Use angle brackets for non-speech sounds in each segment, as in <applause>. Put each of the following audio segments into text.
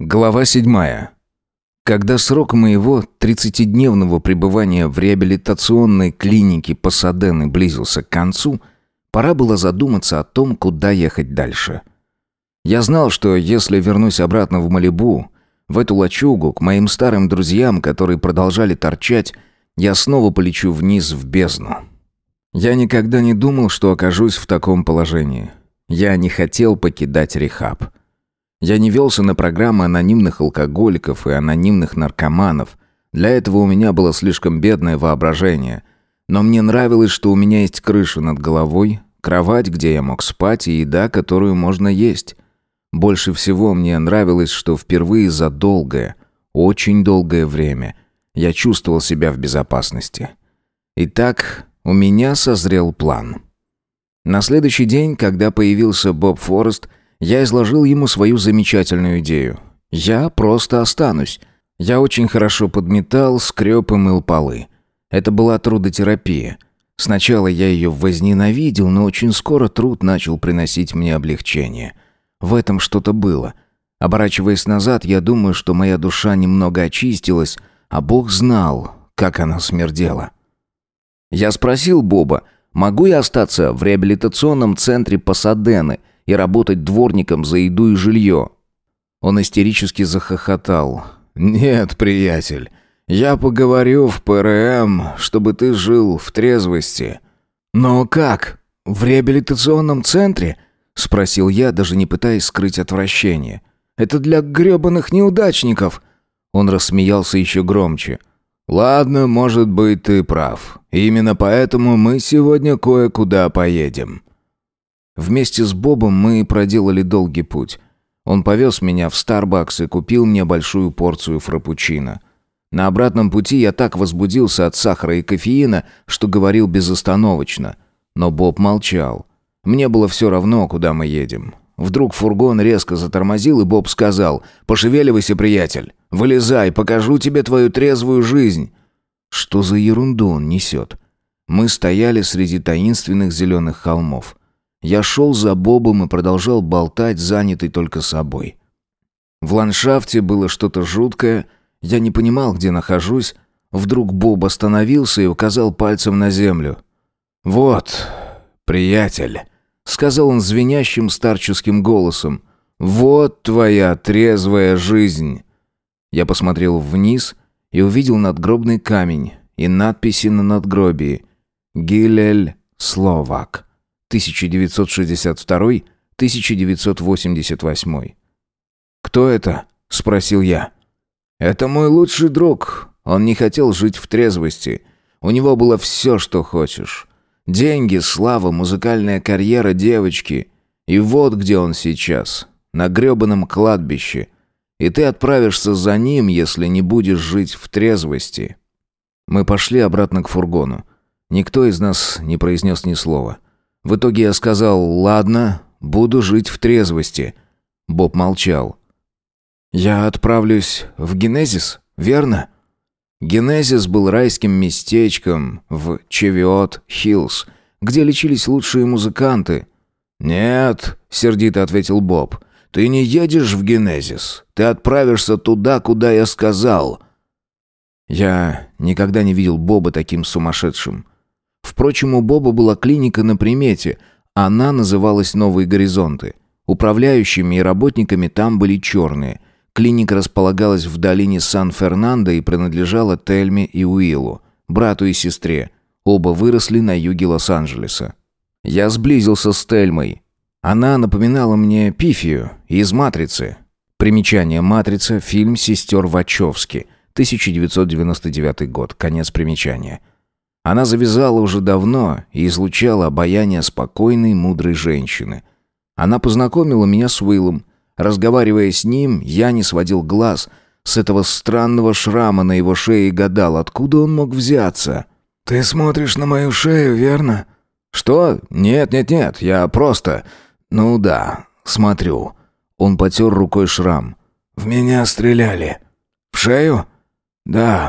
Глава 7. Когда срок моего 30-дневного пребывания в реабилитационной клинике Пасадены близился к концу, пора было задуматься о том, куда ехать дальше. Я знал, что если вернусь обратно в Малибу, в эту лачугу, к моим старым друзьям, которые продолжали торчать, я снова полечу вниз в бездну. Я никогда не думал, что окажусь в таком положении. Я не хотел покидать рехаб. Я не велся на программы анонимных алкоголиков и анонимных наркоманов. Для этого у меня было слишком бедное воображение. Но мне нравилось, что у меня есть крыша над головой, кровать, где я мог спать, и еда, которую можно есть. Больше всего мне нравилось, что впервые за долгое, очень долгое время я чувствовал себя в безопасности. Итак, у меня созрел план. На следующий день, когда появился Боб Форест, я изложил ему свою замечательную идею. Я просто останусь. Я очень хорошо подметал, скреб и мыл полы. Это была трудотерапия. Сначала я ее возненавидел, но очень скоро труд начал приносить мне облегчение. В этом что-то было. Оборачиваясь назад, я думаю, что моя душа немного очистилась, а Бог знал, как она смердела. Я спросил Боба, могу я остаться в реабилитационном центре Пасадены – и работать дворником за еду и жилье. Он истерически захохотал. «Нет, приятель, я поговорю в ПРМ, чтобы ты жил в трезвости». «Но как? В реабилитационном центре?» — спросил я, даже не пытаясь скрыть отвращение. «Это для гребаных неудачников!» Он рассмеялся еще громче. «Ладно, может быть, ты прав. Именно поэтому мы сегодня кое-куда поедем. Вместе с Бобом мы проделали долгий путь. Он повез меня в Старбакс и купил мне большую порцию фрапучино. На обратном пути я так возбудился от сахара и кофеина, что говорил безостановочно. Но Боб молчал. Мне было все равно, куда мы едем. Вдруг фургон резко затормозил, и Боб сказал «Пошевеливайся, приятель! Вылезай, покажу тебе твою трезвую жизнь!» Что за ерунду он несет? Мы стояли среди таинственных зеленых холмов. Я шел за Бобом и продолжал болтать, занятый только собой. В ландшафте было что-то жуткое, я не понимал, где нахожусь. Вдруг Боб остановился и указал пальцем на землю. «Вот, приятель», — сказал он звенящим старческим голосом, — «вот твоя трезвая жизнь». Я посмотрел вниз и увидел надгробный камень и надписи на надгробии «Гилель Словак». 1962-1988. «Кто это?» – спросил я. «Это мой лучший друг. Он не хотел жить в трезвости. У него было все, что хочешь. Деньги, слава, музыкальная карьера девочки. И вот где он сейчас. На гребаном кладбище. И ты отправишься за ним, если не будешь жить в трезвости». Мы пошли обратно к фургону. Никто из нас не произнес ни слова. В итоге я сказал «Ладно, буду жить в трезвости». Боб молчал. «Я отправлюсь в Генезис, верно?» Генезис был райским местечком в Чевиот-Хиллз, где лечились лучшие музыканты. «Нет», — сердито ответил Боб, — «ты не едешь в Генезис. Ты отправишься туда, куда я сказал». Я никогда не видел Боба таким сумасшедшим. Впрочем, у Боба была клиника на примете. Она называлась «Новые горизонты». Управляющими и работниками там были черные. Клиника располагалась в долине Сан-Фернандо и принадлежала Тельме и Уиллу, брату и сестре. Оба выросли на юге Лос-Анджелеса. Я сблизился с Тельмой. Она напоминала мне Пифию из «Матрицы». Примечание «Матрица» — фильм «Сестер Вачовски», 1999 год, конец примечания. Она завязала уже давно и излучала обаяние спокойной, мудрой женщины. Она познакомила меня с Уиллом. Разговаривая с ним, я не сводил глаз с этого странного шрама на его шее и гадал, откуда он мог взяться. «Ты смотришь на мою шею, верно?» «Что? Нет, нет, нет, я просто...» «Ну да, смотрю». Он потер рукой шрам. «В меня стреляли». «В шею?» «Да».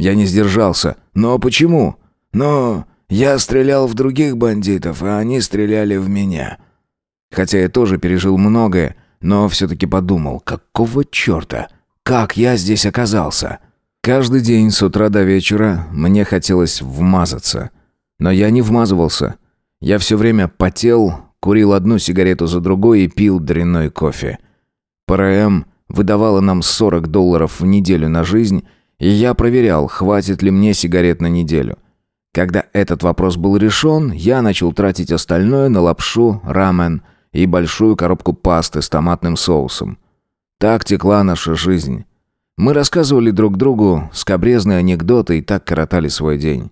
Я не сдержался. «Но почему?» Но я стрелял в других бандитов, а они стреляли в меня. Хотя я тоже пережил многое, но все-таки подумал, какого черта? Как я здесь оказался? Каждый день с утра до вечера мне хотелось вмазаться. Но я не вмазывался. Я все время потел, курил одну сигарету за другой и пил дрянной кофе. ПРМ выдавала нам 40 долларов в неделю на жизнь, и я проверял, хватит ли мне сигарет на неделю. Когда этот вопрос был решен, я начал тратить остальное на лапшу, рамен и большую коробку пасты с томатным соусом. Так текла наша жизнь. Мы рассказывали друг другу скобрезные анекдоты и так коротали свой день.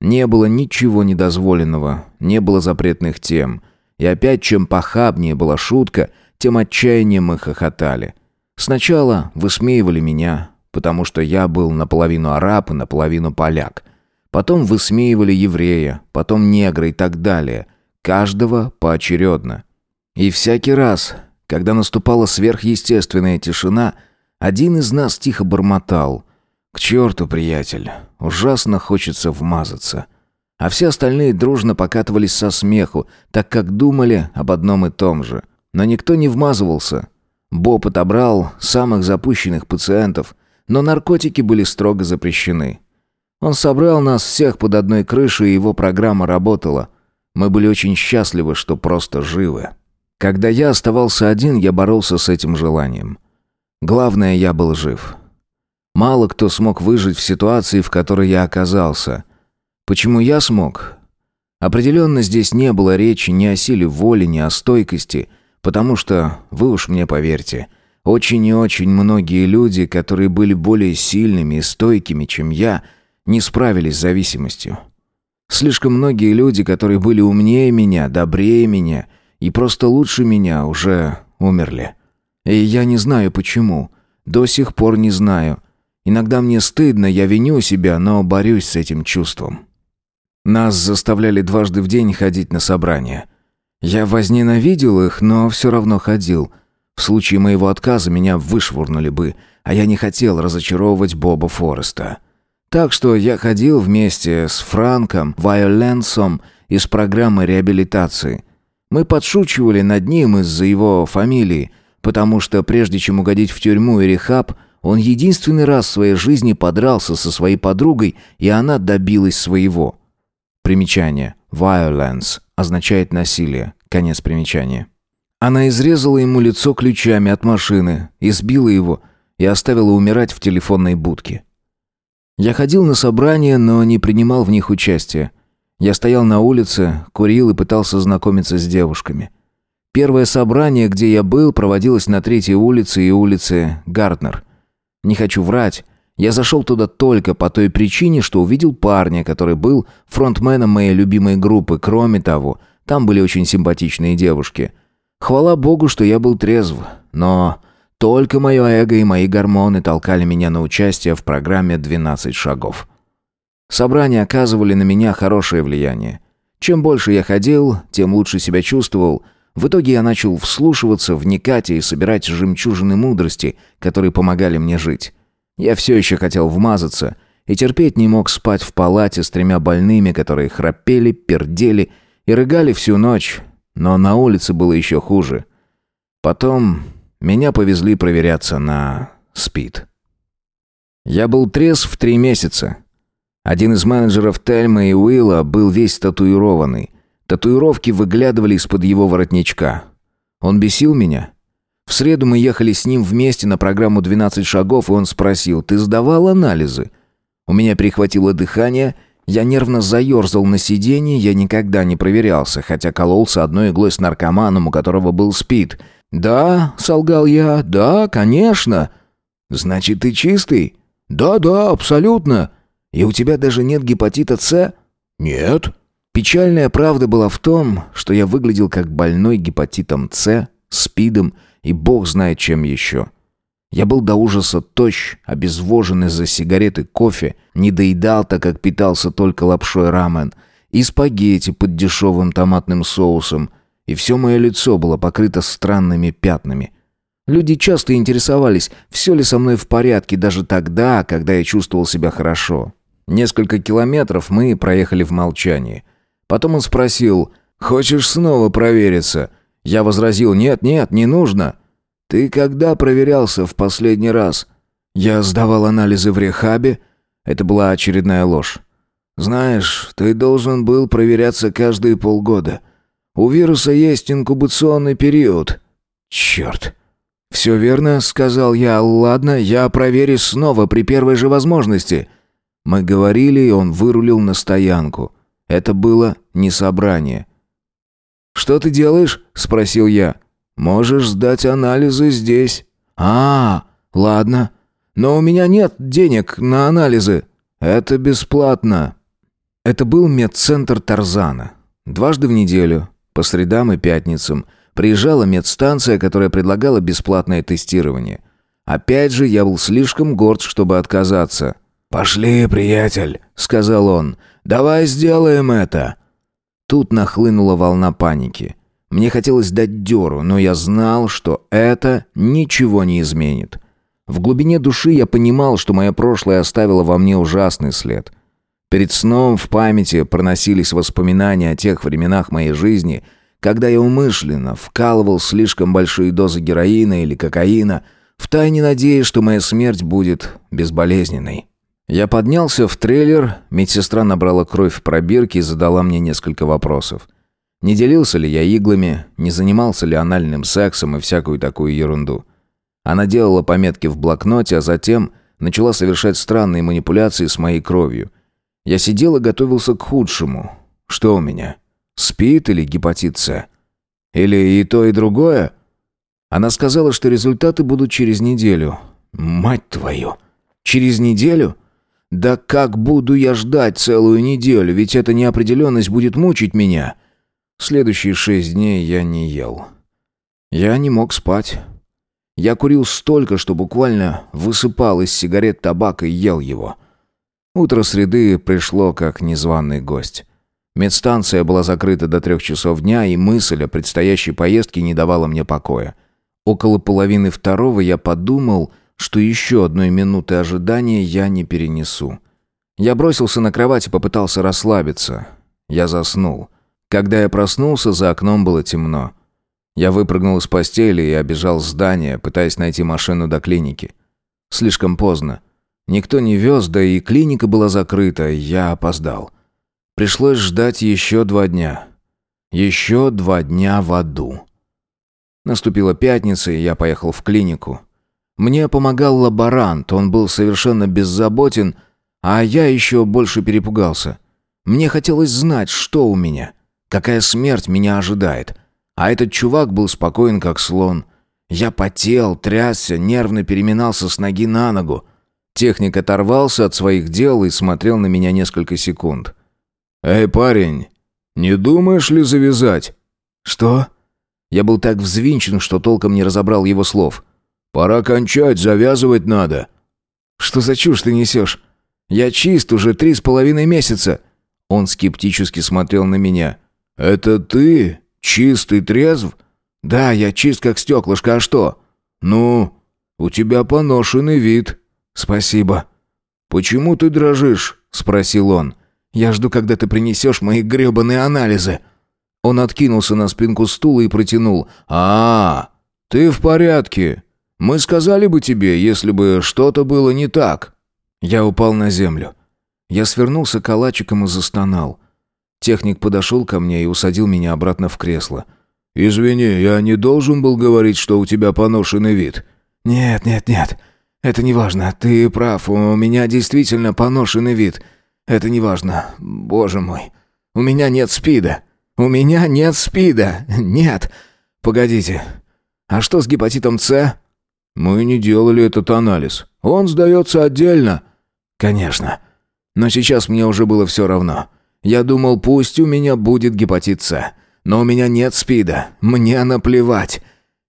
Не было ничего недозволенного, не было запретных тем. И опять, чем похабнее была шутка, тем отчаяннее мы хохотали. Сначала высмеивали меня, потому что я был наполовину араб и наполовину поляк. Потом высмеивали еврея, потом негра и так далее. Каждого поочередно. И всякий раз, когда наступала сверхъестественная тишина, один из нас тихо бормотал. «К черту, приятель, ужасно хочется вмазаться». А все остальные дружно покатывались со смеху, так как думали об одном и том же. Но никто не вмазывался. Боб отобрал самых запущенных пациентов, но наркотики были строго запрещены. Он собрал нас всех под одной крышей, и его программа работала. Мы были очень счастливы, что просто живы. Когда я оставался один, я боролся с этим желанием. Главное, я был жив. Мало кто смог выжить в ситуации, в которой я оказался. Почему я смог? Определенно здесь не было речи ни о силе воли, ни о стойкости, потому что, вы уж мне поверьте, очень и очень многие люди, которые были более сильными и стойкими, чем я, не справились с зависимостью. Слишком многие люди, которые были умнее меня, добрее меня и просто лучше меня, уже умерли. И я не знаю почему. До сих пор не знаю. Иногда мне стыдно, я виню себя, но борюсь с этим чувством. Нас заставляли дважды в день ходить на собрания. Я возненавидел их, но все равно ходил. В случае моего отказа меня вышвырнули бы, а я не хотел разочаровывать Боба Фореста. Так что я ходил вместе с Франком Вайоленсом из программы реабилитации. Мы подшучивали над ним из-за его фамилии – потому что прежде чем угодить в тюрьму и рехаб, он единственный раз в своей жизни подрался со своей подругой, и она добилась своего. Примечание. Violence означает насилие. Конец примечания. Она изрезала ему лицо ключами от машины, избила его и оставила умирать в телефонной будке. Я ходил на собрания, но не принимал в них участия. Я стоял на улице, курил и пытался знакомиться с девушками. Первое собрание, где я был, проводилось на третьей улице и улице Гарднер. Не хочу врать, я зашел туда только по той причине, что увидел парня, который был фронтменом моей любимой группы. Кроме того, там были очень симпатичные девушки. Хвала богу, что я был трезв, но только мое эго и мои гормоны толкали меня на участие в программе «12 шагов». Собрания оказывали на меня хорошее влияние. Чем больше я ходил, тем лучше себя чувствовал – в итоге я начал вслушиваться, вникать и собирать жемчужины мудрости, которые помогали мне жить. Я все еще хотел вмазаться и терпеть не мог спать в палате с тремя больными, которые храпели, пердели и рыгали всю ночь, но на улице было еще хуже. Потом меня повезли проверяться на СПИД. Я был трезв в три месяца. Один из менеджеров Тельма и Уилла был весь татуированный – Татуировки выглядывали из-под его воротничка. Он бесил меня. В среду мы ехали с ним вместе на программу «12 шагов», и он спросил, «Ты сдавал анализы?» У меня перехватило дыхание, я нервно заерзал на сиденье, я никогда не проверялся, хотя кололся одной иглой с наркоманом, у которого был СПИД. «Да», — солгал я, — «да, конечно». «Значит, ты чистый?» «Да-да, абсолютно». «И у тебя даже нет гепатита С?» «Нет». Печальная правда была в том, что я выглядел как больной гепатитом С, СПИДом и бог знает чем еще. Я был до ужаса тощ, обезвожен из-за сигареты кофе, не доедал, так как питался только лапшой рамен, и спагетти под дешевым томатным соусом, и все мое лицо было покрыто странными пятнами. Люди часто интересовались, все ли со мной в порядке даже тогда, когда я чувствовал себя хорошо. Несколько километров мы проехали в молчании – Потом он спросил, «Хочешь снова провериться?» Я возразил, «Нет, нет, не нужно». «Ты когда проверялся в последний раз?» «Я сдавал анализы в рехабе». Это была очередная ложь. «Знаешь, ты должен был проверяться каждые полгода. У вируса есть инкубационный период». «Черт!» «Все верно», — сказал я. «Ладно, я проверю снова при первой же возможности». Мы говорили, и он вырулил на стоянку. Это было не собрание. «Что ты делаешь?» — спросил я. «Можешь сдать анализы здесь». «А, ладно. Но у меня нет денег на анализы. Это бесплатно». Это был медцентр Тарзана. Дважды в неделю, по средам и пятницам, приезжала медстанция, которая предлагала бесплатное тестирование. Опять же, я был слишком горд, чтобы отказаться. «Пошли, приятель», — сказал он. «Давай сделаем это». Тут нахлынула волна паники. Мне хотелось дать дёру, но я знал, что это ничего не изменит. В глубине души я понимал, что мое прошлое оставило во мне ужасный след. Перед сном в памяти проносились воспоминания о тех временах моей жизни, когда я умышленно вкалывал слишком большие дозы героина или кокаина, втайне надеясь, что моя смерть будет безболезненной. Я поднялся в трейлер, медсестра набрала кровь в пробирке и задала мне несколько вопросов. Не делился ли я иглами, не занимался ли анальным сексом и всякую такую ерунду. Она делала пометки в блокноте, а затем начала совершать странные манипуляции с моей кровью. Я сидел и готовился к худшему. Что у меня? Спит или гепатит С? Или и то, и другое? Она сказала, что результаты будут через неделю. Мать твою! Через неделю? Да как буду я ждать целую неделю, ведь эта неопределенность будет мучить меня. Следующие шесть дней я не ел. Я не мог спать. Я курил столько, что буквально высыпал из сигарет табак и ел его. Утро среды пришло как незваный гость. Медстанция была закрыта до трех часов дня, и мысль о предстоящей поездке не давала мне покоя. Около половины второго я подумал, что еще одной минуты ожидания я не перенесу. Я бросился на кровать и попытался расслабиться. Я заснул. Когда я проснулся, за окном было темно. Я выпрыгнул из постели и обежал здание, пытаясь найти машину до клиники. Слишком поздно. Никто не вез, да и клиника была закрыта, я опоздал. Пришлось ждать еще два дня. Еще два дня в аду. Наступила пятница, и я поехал в клинику. Мне помогал лаборант, он был совершенно беззаботен, а я еще больше перепугался. Мне хотелось знать, что у меня — Какая смерть меня ожидает? А этот чувак был спокоен, как слон. Я потел, трясся, нервно переминался с ноги на ногу. Техник оторвался от своих дел и смотрел на меня несколько секунд. «Эй, парень, не думаешь ли завязать?» «Что?» Я был так взвинчен, что толком не разобрал его слов. «Пора кончать, завязывать надо». «Что за чушь ты несешь? Я чист уже три с половиной месяца». Он скептически смотрел на меня. «Это ты? Чистый трезв?» «Да, я чист как стеклышко, а что?» «Ну, у тебя поношенный вид». «Спасибо». «Почему ты дрожишь?» — спросил он. «Я жду, когда ты принесешь мои гребаные анализы». Он откинулся на спинку стула и протянул. «А, ты в порядке. Мы сказали бы тебе, если бы что-то было не так». Я упал на землю. Я свернулся калачиком и застонал. Техник подошел ко мне и усадил меня обратно в кресло. «Извини, я не должен был говорить, что у тебя поношенный вид». «Нет, нет, нет. Это не важно. Ты прав. У меня действительно поношенный вид. Это не важно. Боже мой. У меня нет спида. У меня нет спида. <laughs> Нет. Погодите. А что с гепатитом С?» «Мы не делали этот анализ. Он сдается отдельно». «Конечно. Но сейчас мне уже было все равно. Я думал, пусть у меня будет гепатит С. Но у меня нет СПИДа. Мне наплевать.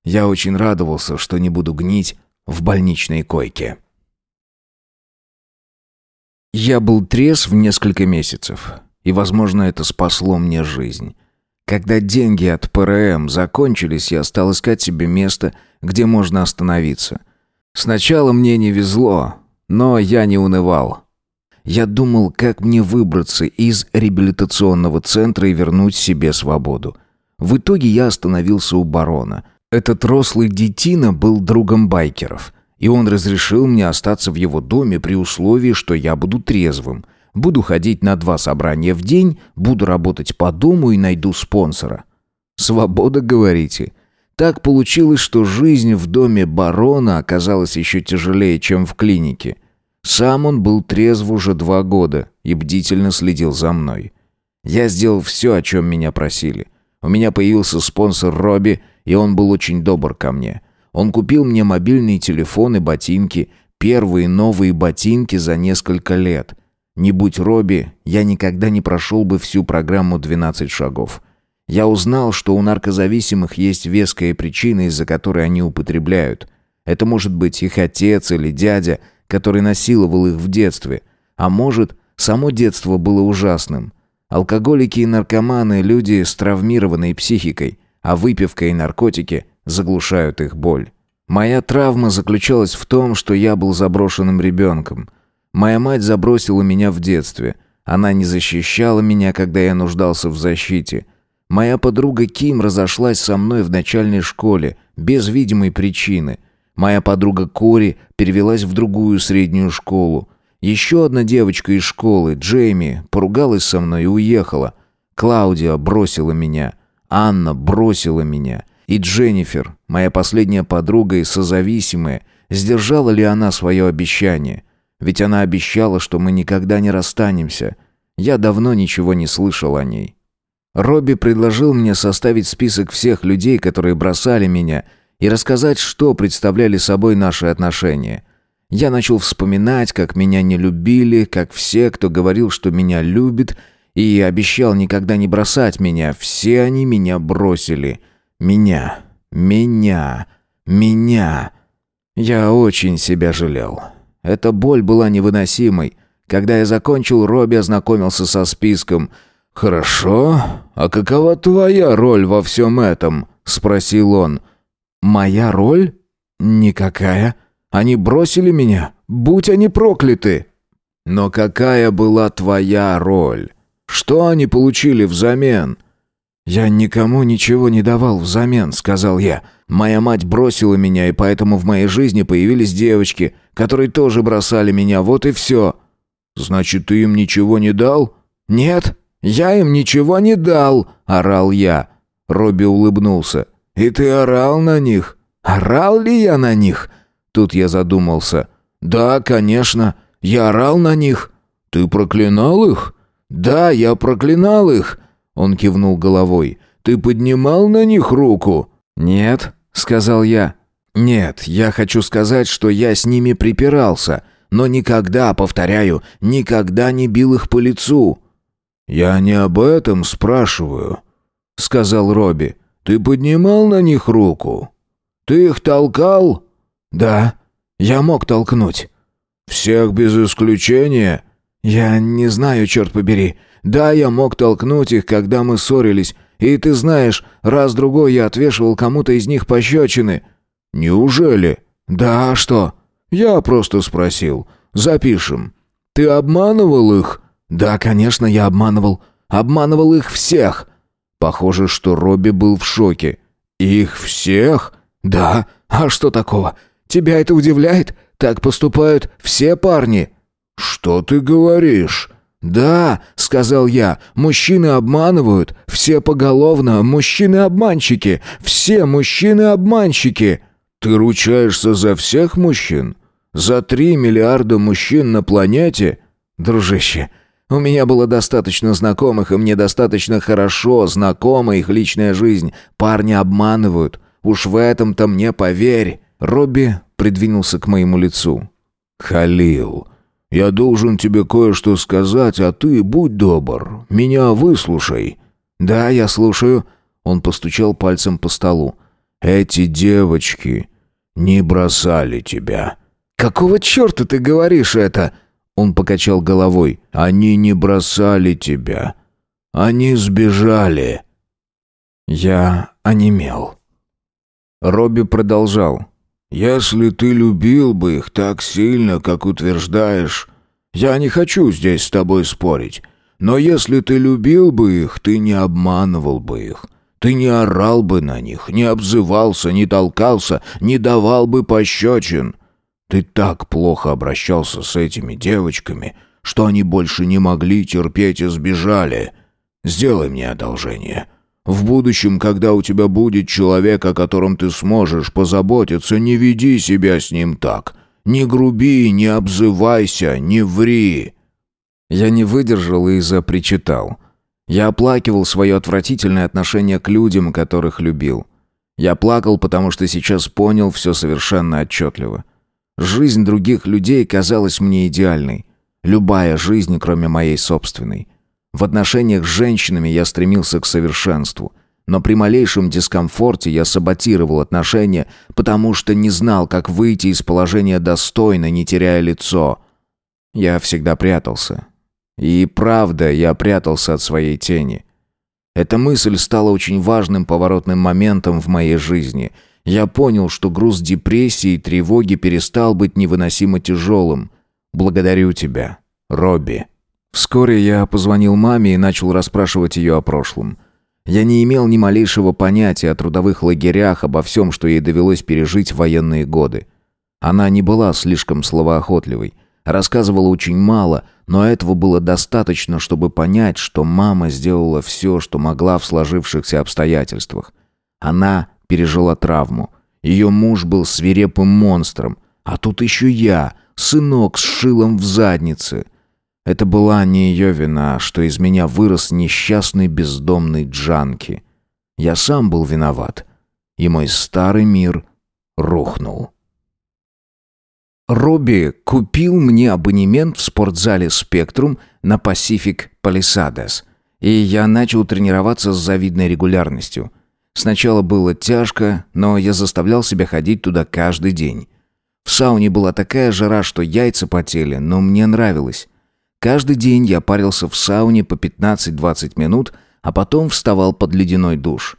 Я очень радовался, что не буду гнить в больничной койке. Я был трезв несколько месяцев, и, возможно, это спасло мне жизнь. Когда деньги от ПРМ закончились, я стал искать себе место, где можно остановиться. Сначала мне не везло, но я не унывал. Я думал, как мне выбраться из реабилитационного центра и вернуть себе свободу. В итоге я остановился у барона. Этот рослый детина был другом байкеров, и он разрешил мне остаться в его доме при условии, что я буду трезвым. Буду ходить на два собрания в день, буду работать по дому и найду спонсора. Свобода, говорите? Так получилось, что жизнь в доме барона оказалась еще тяжелее, чем в клинике. Сам он был трезв уже два года и бдительно следил за мной. Я сделал все, о чем меня просили. У меня появился спонсор Робби, и он был очень добр ко мне. Он купил мне мобильный телефон и ботинки, первые новые ботинки за несколько лет. Не будь Робби, я никогда не прошел бы всю программу «12 шагов». Я узнал, что у наркозависимых есть веская причина, из-за которой они употребляют. Это может быть их отец или дядя, который насиловал их в детстве. А может, само детство было ужасным. Алкоголики и наркоманы – люди с травмированной психикой, а выпивка и наркотики заглушают их боль. Моя травма заключалась в том, что я был заброшенным ребенком. Моя мать забросила меня в детстве. Она не защищала меня, когда я нуждался в защите – Моя подруга Ким разошлась со мной в начальной школе, без видимой причины. Моя подруга Кори перевелась в другую среднюю школу. Еще одна девочка из школы, Джейми, поругалась со мной и уехала. Клаудия бросила меня. Анна бросила меня. И Дженнифер, моя последняя подруга и созависимая, сдержала ли она свое обещание? Ведь она обещала, что мы никогда не расстанемся. Я давно ничего не слышал о ней. Робби предложил мне составить список всех людей, которые бросали меня, и рассказать, что представляли собой наши отношения. Я начал вспоминать, как меня не любили, как все, кто говорил, что меня любит, и обещал никогда не бросать меня, все они меня бросили. Меня, меня, меня. Я очень себя жалел. Эта боль была невыносимой. Когда я закончил, Робби ознакомился со списком – «Хорошо. А какова твоя роль во всем этом?» — спросил он. «Моя роль? Никакая. Они бросили меня. Будь они прокляты!» «Но какая была твоя роль? Что они получили взамен?» «Я никому ничего не давал взамен», — сказал я. «Моя мать бросила меня, и поэтому в моей жизни появились девочки, которые тоже бросали меня, вот и все». «Значит, ты им ничего не дал?» «Нет», «Я им ничего не дал!» — орал я. Робби улыбнулся. «И ты орал на них?» «Орал ли я на них?» Тут я задумался. «Да, конечно. Я орал на них». «Ты проклинал их?» «Да, я проклинал их!» Он кивнул головой. «Ты поднимал на них руку?» «Нет», — сказал я. «Нет, я хочу сказать, что я с ними припирался, но никогда, повторяю, никогда не бил их по лицу». «Я не об этом спрашиваю», — сказал Робби. «Ты поднимал на них руку? Ты их толкал?» «Да, я мог толкнуть». «Всех без исключения?» «Я не знаю, черт побери. Да, я мог толкнуть их, когда мы ссорились. И ты знаешь, раз-другой я отвешивал кому-то из них пощечины». «Неужели?» «Да, а что?» «Я просто спросил. Запишем. Ты обманывал их?» «Да, конечно, я обманывал. Обманывал их всех». Похоже, что Робби был в шоке. «Их всех?» «Да. А что такого? Тебя это удивляет? Так поступают все парни». «Что ты говоришь?» «Да», — сказал я, — «мужчины обманывают, все поголовно, мужчины-обманщики, все мужчины-обманщики». «Ты ручаешься за всех мужчин? За три миллиарда мужчин на планете?» «Дружище, у меня было достаточно знакомых, и мне достаточно хорошо знакома их личная жизнь. Парни обманывают. Уж в этом-то мне поверь. Робби придвинулся к моему лицу. Халил, я должен тебе кое-что сказать, а ты будь добр, меня выслушай. Да, я слушаю. Он постучал пальцем по столу. Эти девочки не бросали тебя. Какого черта ты говоришь это? Он покачал головой. «Они не бросали тебя. Они сбежали». Я онемел. Робби продолжал. «Если ты любил бы их так сильно, как утверждаешь, я не хочу здесь с тобой спорить, но если ты любил бы их, ты не обманывал бы их. Ты не орал бы на них, не обзывался, не толкался, не давал бы пощечин. Ты так плохо обращался с этими девочками, что они больше не могли терпеть и сбежали. Сделай мне одолжение. В будущем, когда у тебя будет человек, о котором ты сможешь позаботиться, не веди себя с ним так. Не груби, не обзывайся, не ври». Я не выдержал и запричитал. Я оплакивал свое отвратительное отношение к людям, которых любил. Я плакал, потому что сейчас понял все совершенно отчетливо. Жизнь других людей казалась мне идеальной. Любая жизнь, кроме моей собственной. В отношениях с женщинами я стремился к совершенству. Но при малейшем дискомфорте я саботировал отношения, потому что не знал, как выйти из положения достойно, не теряя лицо. Я всегда прятался. И правда, я прятался от своей тени. Эта мысль стала очень важным поворотным моментом в моей жизни. Я понял, что груз депрессии и тревоги перестал быть невыносимо тяжелым. Благодарю тебя, Робби. Вскоре я позвонил маме и начал расспрашивать ее о прошлом. Я не имел ни малейшего понятия о трудовых лагерях, обо всем, что ей довелось пережить в военные годы. Она не была слишком словоохотливой, рассказывала очень мало, но этого было достаточно, чтобы понять, что мама сделала все, что могла в сложившихся обстоятельствах. Она пережила травму. Ее муж был свирепым монстром, а тут еще я, сынок с шилом в заднице. Это была не ее вина, что из меня вырос несчастный бездомный Джанки. Я сам был виноват, и мой старый мир рухнул. Робби купил мне абонемент в спортзале «Спектрум» на Pacific Palisades, и я начал тренироваться с завидной регулярностью. Сначала было тяжко, но я заставлял себя ходить туда каждый день. В сауне была такая жара, что яйца потели, но мне нравилось. Каждый день я парился в сауне по 15-20 минут, а потом вставал под ледяной душ.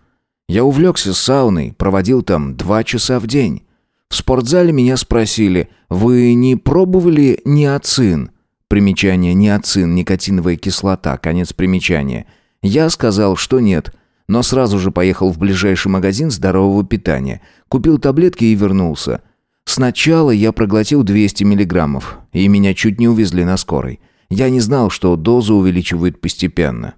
Я увлекся сауной, проводил там два часа в день. В спортзале меня спросили, вы не пробовали неоцин? Примечание неоцин, никотиновая кислота, конец примечания. Я сказал, что нет, но сразу же поехал в ближайший магазин здорового питания, купил таблетки и вернулся. Сначала я проглотил 200 миллиграммов, и меня чуть не увезли на скорой. Я не знал, что дозу увеличивают постепенно.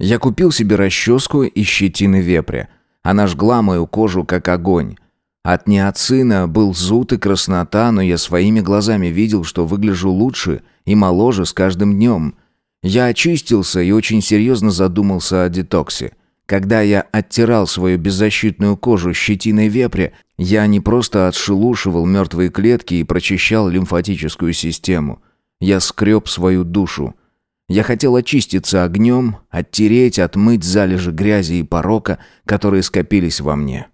Я купил себе расческу из щетины вепря. Она жгла мою кожу, как огонь. От неоцина был зуд и краснота, но я своими глазами видел, что выгляжу лучше и моложе с каждым днем. Я очистился и очень серьезно задумался о детоксе. Когда я оттирал свою беззащитную кожу щетиной вепря, я не просто отшелушивал мертвые клетки и прочищал лимфатическую систему. Я скреб свою душу. Я хотел очиститься огнем, оттереть, отмыть залежи грязи и порока, которые скопились во мне.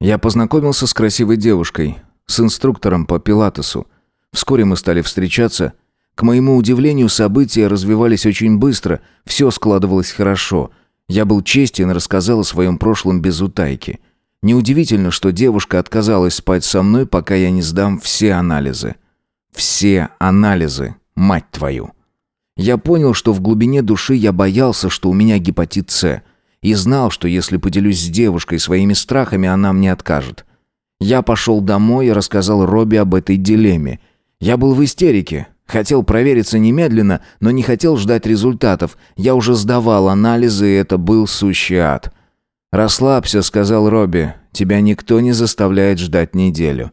Я познакомился с красивой девушкой, с инструктором по пилатесу. Вскоре мы стали встречаться. К моему удивлению, события развивались очень быстро, все складывалось хорошо. Я был честен и рассказал о своем прошлом без утайки. Неудивительно, что девушка отказалась спать со мной, пока я не сдам все анализы. Все анализы, мать твою. Я понял, что в глубине души я боялся, что у меня гепатит С – и знал, что если поделюсь с девушкой своими страхами, она мне откажет. Я пошел домой и рассказал Робби об этой дилемме. Я был в истерике, хотел провериться немедленно, но не хотел ждать результатов. Я уже сдавал анализы, и это был сущий ад. «Расслабься», — сказал Робби, — «тебя никто не заставляет ждать неделю».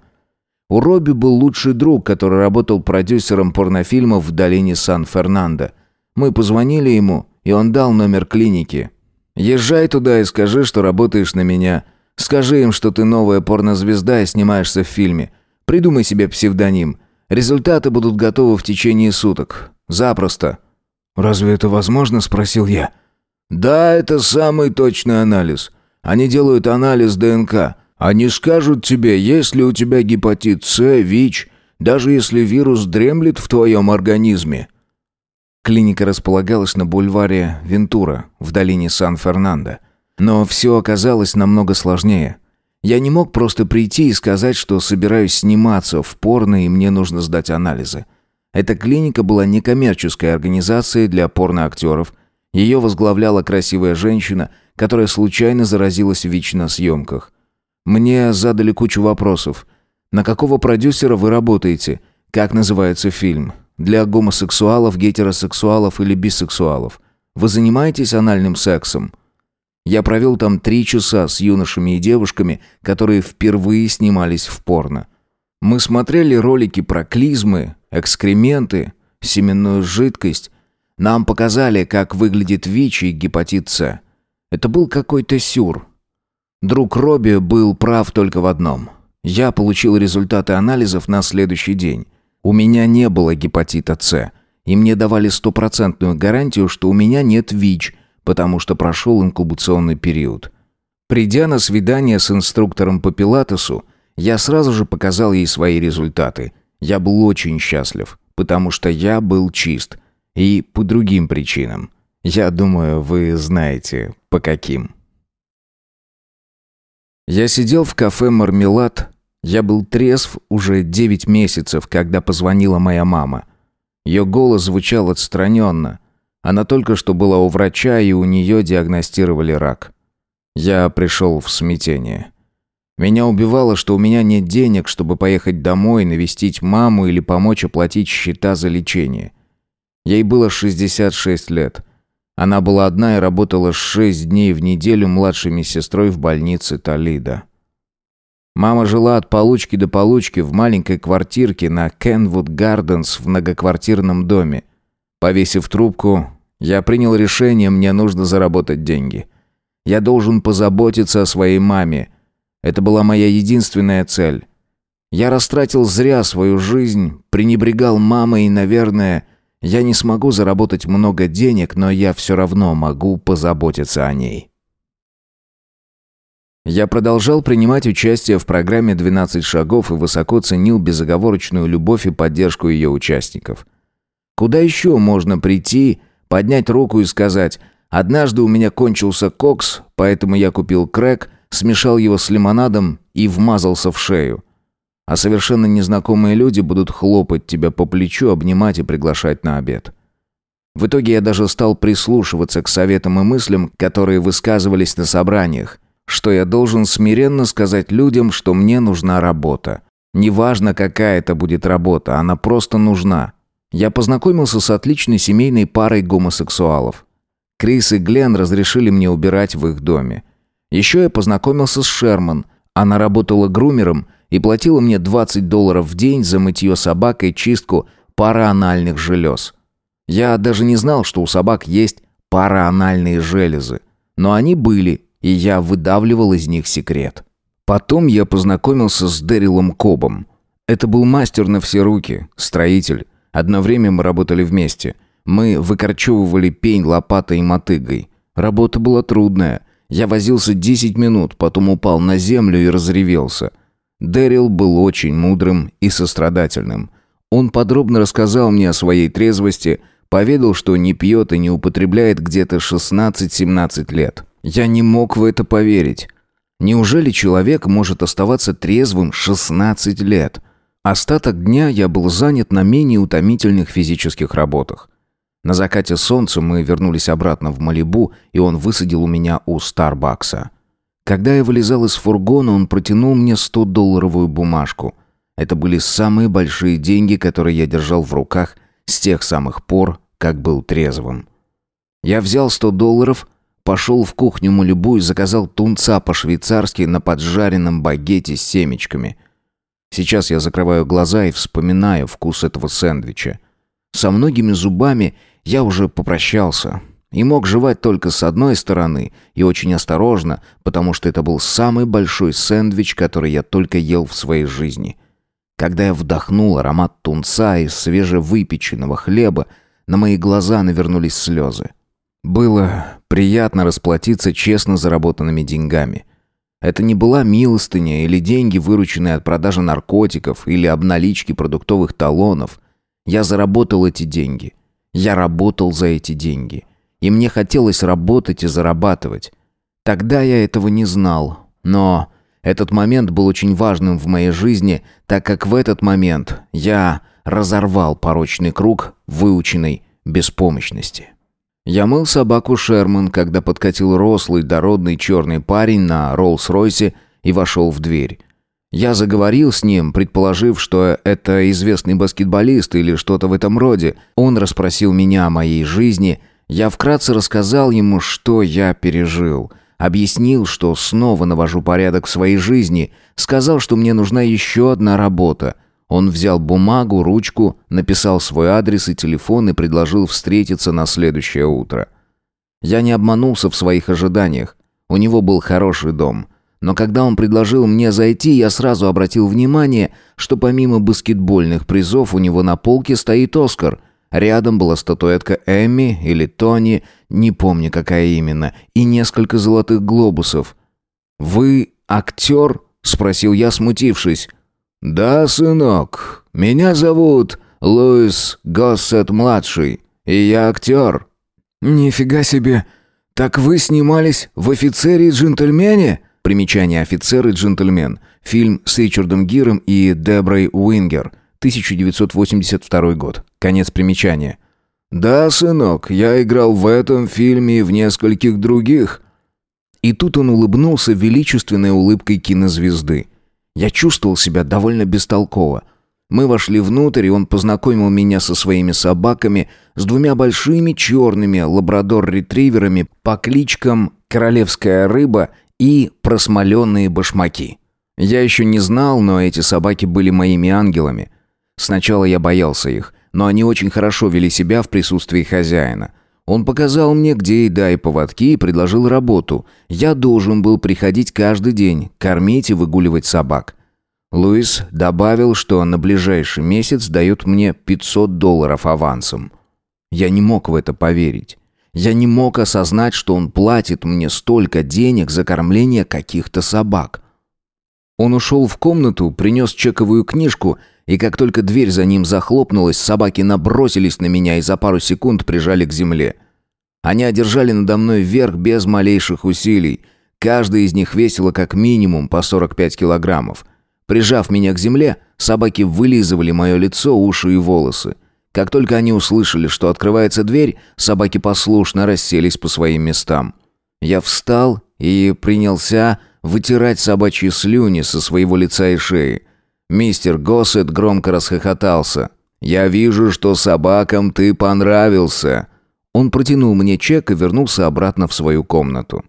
У Робби был лучший друг, который работал продюсером порнофильмов в долине Сан-Фернандо. Мы позвонили ему, и он дал номер клиники. Езжай туда и скажи, что работаешь на меня. Скажи им, что ты новая порнозвезда и снимаешься в фильме. Придумай себе псевдоним. Результаты будут готовы в течение суток. Запросто». «Разве это возможно?» – спросил я. «Да, это самый точный анализ. Они делают анализ ДНК. Они скажут тебе, есть ли у тебя гепатит С, ВИЧ, даже если вирус дремлет в твоем организме. Клиника располагалась на бульваре Вентура, в долине Сан-Фернандо. Но все оказалось намного сложнее. Я не мог просто прийти и сказать, что собираюсь сниматься в порно и мне нужно сдать анализы. Эта клиника была некоммерческой организацией для порноактеров. Ее возглавляла красивая женщина, которая случайно заразилась ВИЧ на съемках. Мне задали кучу вопросов. На какого продюсера вы работаете? Как называется фильм? Для гомосексуалов, гетеросексуалов или бисексуалов? Вы занимаетесь анальным сексом? Я провел там три часа с юношами и девушками, которые впервые снимались в порно. Мы смотрели ролики про клизмы, экскременты, семенную жидкость. Нам показали, как выглядит ВИЧ и гепатит С. Это был какой-то сюр. Друг Робби был прав только в одном. Я получил результаты анализов на следующий день. У меня не было гепатита С, и мне давали стопроцентную гарантию, что у меня нет ВИЧ, потому что прошел инкубационный период. Придя на свидание с инструктором по пилатесу, я сразу же показал ей свои результаты. Я был очень счастлив, потому что я был чист. И по другим причинам. Я думаю, вы знаете, по каким. Я сидел в кафе «Мармелад», я был трезв уже девять месяцев, когда позвонила моя мама. Ее голос звучал отстраненно. Она только что была у врача, и у нее диагностировали рак. Я пришел в смятение. Меня убивало, что у меня нет денег, чтобы поехать домой, навестить маму или помочь оплатить счета за лечение. Ей было 66 лет. Она была одна и работала шесть дней в неделю младшей медсестрой в больнице Толида. Мама жила от получки до получки в маленькой квартирке на Кенвуд Гарденс в многоквартирном доме. Повесив трубку, я принял решение, мне нужно заработать деньги. Я должен позаботиться о своей маме. Это была моя единственная цель. Я растратил зря свою жизнь, пренебрегал мамой и, наверное, я не смогу заработать много денег, но я все равно могу позаботиться о ней. Я продолжал принимать участие в программе «12 шагов» и высоко ценил безоговорочную любовь и поддержку ее участников. Куда еще можно прийти, поднять руку и сказать «Однажды у меня кончился кокс, поэтому я купил крэк, смешал его с лимонадом и вмазался в шею». А совершенно незнакомые люди будут хлопать тебя по плечу, обнимать и приглашать на обед. В итоге я даже стал прислушиваться к советам и мыслям, которые высказывались на собраниях, что я должен смиренно сказать людям, что мне нужна работа. Неважно, какая это будет работа, она просто нужна. Я познакомился с отличной семейной парой гомосексуалов. Крис и Глен разрешили мне убирать в их доме. Еще я познакомился с Шерман. Она работала грумером и платила мне 20 долларов в день за мытье собак и чистку параанальных желез. Я даже не знал, что у собак есть параанальные железы. Но они были, и я выдавливал из них секрет. Потом я познакомился с Дэрилом Кобом. Это был мастер на все руки, строитель. Одно время мы работали вместе. Мы выкорчевывали пень лопатой и мотыгой. Работа была трудная. Я возился 10 минут, потом упал на землю и разревелся. Дэрил был очень мудрым и сострадательным. Он подробно рассказал мне о своей трезвости, поведал, что не пьет и не употребляет где-то 16-17 лет. Я не мог в это поверить. Неужели человек может оставаться трезвым 16 лет? Остаток дня я был занят на менее утомительных физических работах. На закате солнца мы вернулись обратно в Малибу, и он высадил у меня у Старбакса. Когда я вылезал из фургона, он протянул мне 100-долларовую бумажку. Это были самые большие деньги, которые я держал в руках с тех самых пор, как был трезвым. Я взял 100 долларов, Пошел в кухню Малибу и заказал тунца по-швейцарски на поджаренном багете с семечками. Сейчас я закрываю глаза и вспоминаю вкус этого сэндвича. Со многими зубами я уже попрощался и мог жевать только с одной стороны и очень осторожно, потому что это был самый большой сэндвич, который я только ел в своей жизни. Когда я вдохнул аромат тунца и свежевыпеченного хлеба, на мои глаза навернулись слезы. Было приятно расплатиться честно заработанными деньгами. Это не была милостыня или деньги, вырученные от продажи наркотиков или обналички продуктовых талонов. Я заработал эти деньги. Я работал за эти деньги. И мне хотелось работать и зарабатывать. Тогда я этого не знал. Но этот момент был очень важным в моей жизни, так как в этот момент я разорвал порочный круг выученной беспомощности. Я мыл собаку Шерман, когда подкатил рослый, дородный черный парень на Роллс-Ройсе и вошел в дверь. Я заговорил с ним, предположив, что это известный баскетболист или что-то в этом роде. Он расспросил меня о моей жизни. Я вкратце рассказал ему, что я пережил. Объяснил, что снова навожу порядок в своей жизни. Сказал, что мне нужна еще одна работа. Он взял бумагу, ручку, написал свой адрес и телефон и предложил встретиться на следующее утро. Я не обманулся в своих ожиданиях. У него был хороший дом – но когда он предложил мне зайти, я сразу обратил внимание, что помимо баскетбольных призов у него на полке стоит Оскар. Рядом была статуэтка Эмми или Тони, не помню какая именно, и несколько золотых глобусов. «Вы актер?» — спросил я, смутившись. «Да, сынок. Меня зовут Луис Госсет-младший, и я актер». «Нифига себе! Так вы снимались в «Офицере и джентльмене»?» Примечание «Офицер и джентльмен». Фильм с Ричардом Гиром и Деброй Уингер. 1982 год. Конец примечания. «Да, сынок, я играл в этом фильме и в нескольких других». И тут он улыбнулся величественной улыбкой кинозвезды. Я чувствовал себя довольно бестолково. Мы вошли внутрь, и он познакомил меня со своими собаками, с двумя большими черными лабрадор-ретриверами по кличкам «Королевская рыба» и просмоленные башмаки. Я еще не знал, но эти собаки были моими ангелами. Сначала я боялся их, но они очень хорошо вели себя в присутствии хозяина. Он показал мне, где еда и поводки, и предложил работу. Я должен был приходить каждый день, кормить и выгуливать собак. Луис добавил, что на ближайший месяц дает мне 500 долларов авансом. Я не мог в это поверить. Я не мог осознать, что он платит мне столько денег за кормление каких-то собак. Он ушел в комнату, принес чековую книжку, и как только дверь за ним захлопнулась, собаки набросились на меня и за пару секунд прижали к земле. Они одержали надо мной вверх без малейших усилий. Каждая из них весила как минимум по 45 килограммов. Прижав меня к земле, собаки вылизывали мое лицо, уши и волосы. Как только они услышали, что открывается дверь, собаки послушно расселись по своим местам. Я встал и принялся вытирать собачьи слюни со своего лица и шеи. Мистер Госсет громко расхохотался. «Я вижу, что собакам ты понравился». Он протянул мне чек и вернулся обратно в свою комнату.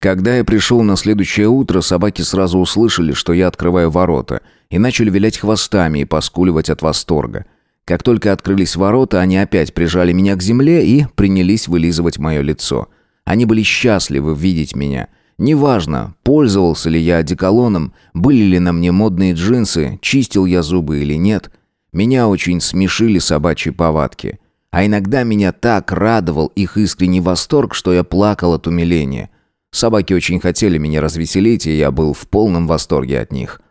Когда я пришел на следующее утро, собаки сразу услышали, что я открываю ворота, и начали вилять хвостами и поскуливать от восторга. Как только открылись ворота, они опять прижали меня к земле и принялись вылизывать мое лицо. Они были счастливы видеть меня. Неважно, пользовался ли я одеколоном, были ли на мне модные джинсы, чистил я зубы или нет. Меня очень смешили собачьи повадки. А иногда меня так радовал их искренний восторг, что я плакал от умиления. Собаки очень хотели меня развеселить, и я был в полном восторге от них.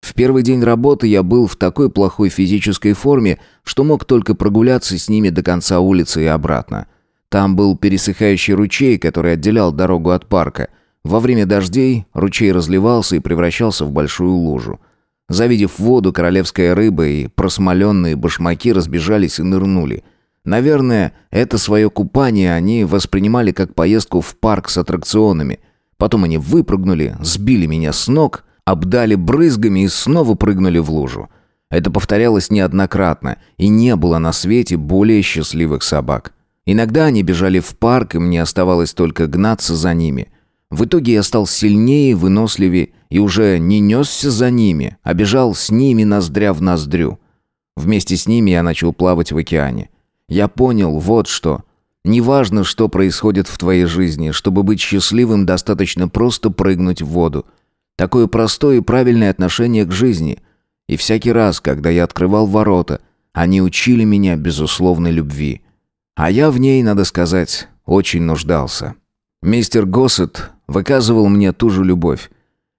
В первый день работы я был в такой плохой физической форме, что мог только прогуляться с ними до конца улицы и обратно. Там был пересыхающий ручей, который отделял дорогу от парка. Во время дождей ручей разливался и превращался в большую лужу. Завидев воду, королевская рыба и просмоленные башмаки разбежались и нырнули. Наверное, это свое купание они воспринимали как поездку в парк с аттракционами. Потом они выпрыгнули, сбили меня с ног обдали брызгами и снова прыгнули в лужу. Это повторялось неоднократно, и не было на свете более счастливых собак. Иногда они бежали в парк, и мне оставалось только гнаться за ними. В итоге я стал сильнее, выносливее, и уже не несся за ними, а бежал с ними ноздря в ноздрю. Вместе с ними я начал плавать в океане. Я понял вот что. Неважно, что происходит в твоей жизни, чтобы быть счастливым, достаточно просто прыгнуть в воду – Такое простое и правильное отношение к жизни. И всякий раз, когда я открывал ворота, они учили меня безусловной любви. А я в ней, надо сказать, очень нуждался. Мистер Госсет выказывал мне ту же любовь.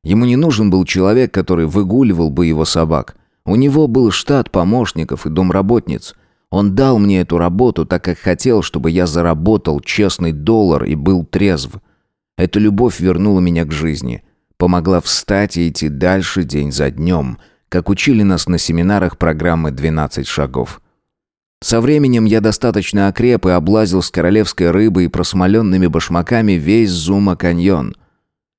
Ему не нужен был человек, который выгуливал бы его собак. У него был штат помощников и домработниц. Он дал мне эту работу, так как хотел, чтобы я заработал честный доллар и был трезв. Эта любовь вернула меня к жизни помогла встать и идти дальше день за днем, как учили нас на семинарах программы «12 шагов». Со временем я достаточно окреп и облазил с королевской рыбой и просмоленными башмаками весь Зума-каньон.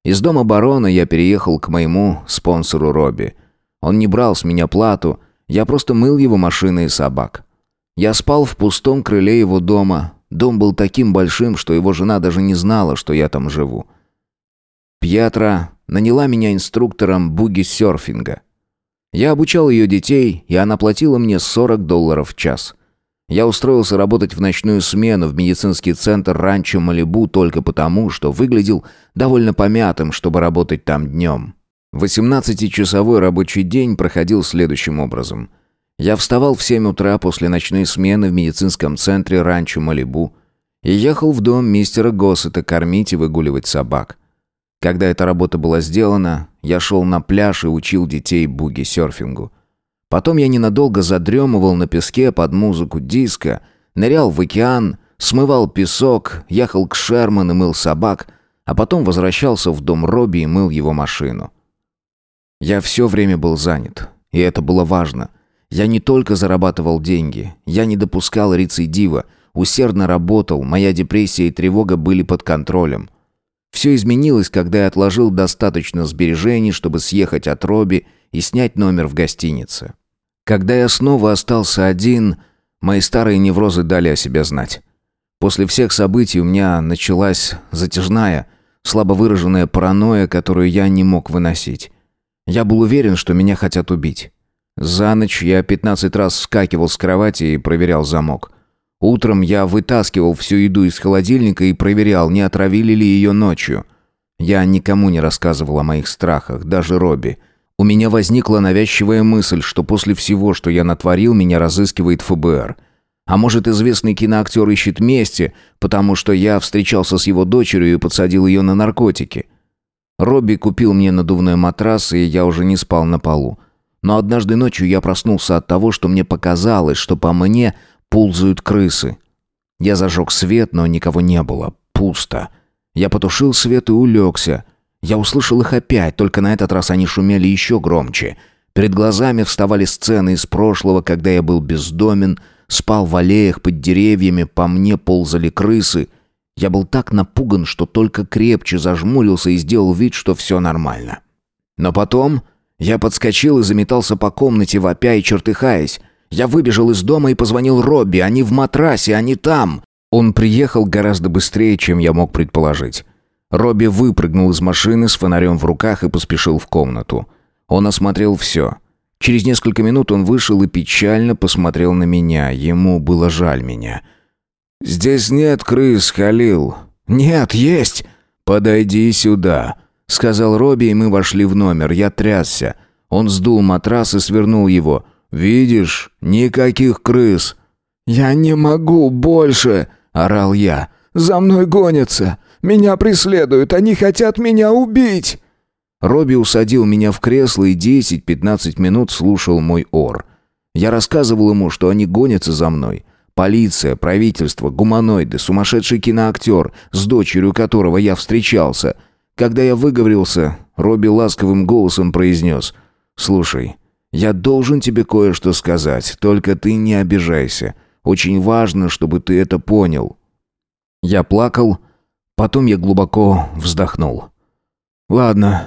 Из дома барона я переехал к моему спонсору Робби. Он не брал с меня плату, я просто мыл его машины и собак. Я спал в пустом крыле его дома. Дом был таким большим, что его жена даже не знала, что я там живу. Пьетра наняла меня инструктором буги-серфинга. Я обучал ее детей, и она платила мне 40 долларов в час. Я устроился работать в ночную смену в медицинский центр ранчо Малибу только потому, что выглядел довольно помятым, чтобы работать там днем. 18-часовой рабочий день проходил следующим образом. Я вставал в 7 утра после ночной смены в медицинском центре ранчо Малибу и ехал в дом мистера Госсета кормить и выгуливать собак. Когда эта работа была сделана, я шел на пляж и учил детей буги-серфингу. Потом я ненадолго задремывал на песке под музыку диска, нырял в океан, смывал песок, ехал к Шерман и мыл собак, а потом возвращался в дом Робби и мыл его машину. Я все время был занят, и это было важно. Я не только зарабатывал деньги, я не допускал рецидива, усердно работал, моя депрессия и тревога были под контролем. Все изменилось, когда я отложил достаточно сбережений, чтобы съехать от Робби и снять номер в гостинице. Когда я снова остался один, мои старые неврозы дали о себе знать. После всех событий у меня началась затяжная, слабо выраженная паранойя, которую я не мог выносить. Я был уверен, что меня хотят убить. За ночь я 15 раз вскакивал с кровати и проверял замок. Утром я вытаскивал всю еду из холодильника и проверял, не отравили ли ее ночью. Я никому не рассказывал о моих страхах, даже Робби. У меня возникла навязчивая мысль, что после всего, что я натворил, меня разыскивает ФБР. А может, известный киноактер ищет мести, потому что я встречался с его дочерью и подсадил ее на наркотики. Робби купил мне надувной матрас, и я уже не спал на полу. Но однажды ночью я проснулся от того, что мне показалось, что по мне ползают крысы. Я зажег свет, но никого не было. Пусто. Я потушил свет и улегся. Я услышал их опять, только на этот раз они шумели еще громче. Перед глазами вставали сцены из прошлого, когда я был бездомен, спал в аллеях под деревьями, по мне ползали крысы. Я был так напуган, что только крепче зажмурился и сделал вид, что все нормально. Но потом я подскочил и заметался по комнате, вопя и чертыхаясь. Я выбежал из дома и позвонил Робби. Они в матрасе, они там. Он приехал гораздо быстрее, чем я мог предположить. Робби выпрыгнул из машины с фонарем в руках и поспешил в комнату. Он осмотрел все. Через несколько минут он вышел и печально посмотрел на меня. Ему было жаль меня. «Здесь нет крыс, Халил». «Нет, есть!» «Подойди сюда», — сказал Робби, и мы вошли в номер. Я трясся. Он сдул матрас и свернул его. «Видишь, никаких крыс». «Я не могу больше!» — орал я. «За мной гонятся! Меня преследуют! Они хотят меня убить!» Робби усадил меня в кресло и 10-15 минут слушал мой ор. Я рассказывал ему, что они гонятся за мной. Полиция, правительство, гуманоиды, сумасшедший киноактер, с дочерью которого я встречался. Когда я выговорился, Робби ласковым голосом произнес «Слушай, я должен тебе кое-что сказать, только ты не обижайся. Очень важно, чтобы ты это понял». Я плакал, потом я глубоко вздохнул. «Ладно.